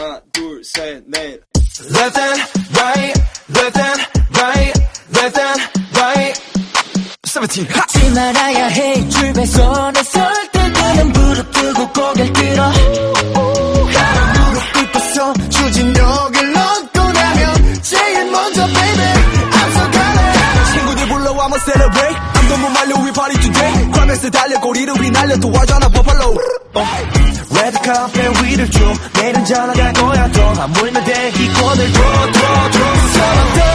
하나 둘셋넷 Left and right, left and right, left and right. 17. 하! 잊지 말아야 해 줄배선에 설때 그는 무릎 뜨고 고개를 들어 무릎 꿇고서 추진력을 얻고 나면 제일 먼저 baby 앞서가네 친구들 불러와 한번 celebrate I'm 너무 말려 we party today 과메스 달려 꼬리를 휘날려 도와줘 나 버팔로 레드 카페 위를 쭉 내일은 전화갈 거야 또 아물면 돼 이권을 서번 더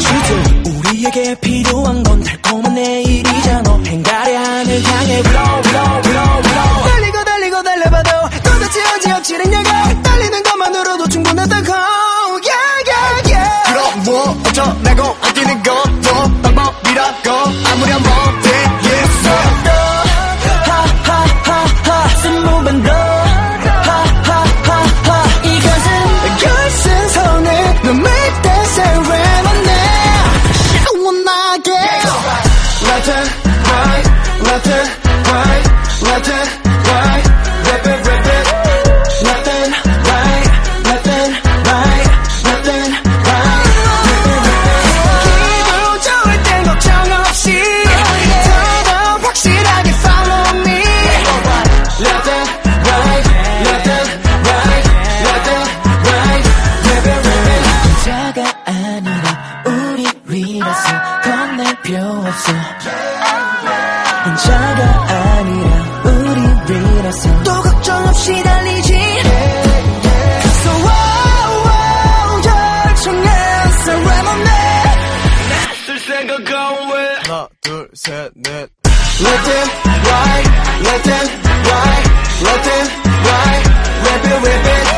시트 우리에게 필요한 건 달콤한 내일이잖아. 행가래 하늘 향해 blow blow blow blow 달리고 달리고 달려봐도 도대체 어찌 억지랬냐고 달리는 것만으로도 충분하다고. Yeah yeah yeah. 그럼 뭐 어쩌라 Left 없어 혼자가 아니라 우리 위라서 또 걱정 없이 달리지 So wow wow 열정의 ceremony 쓸 생각은 왜 하나 둘셋넷 Left and right Left and right Left and right Rip it rip it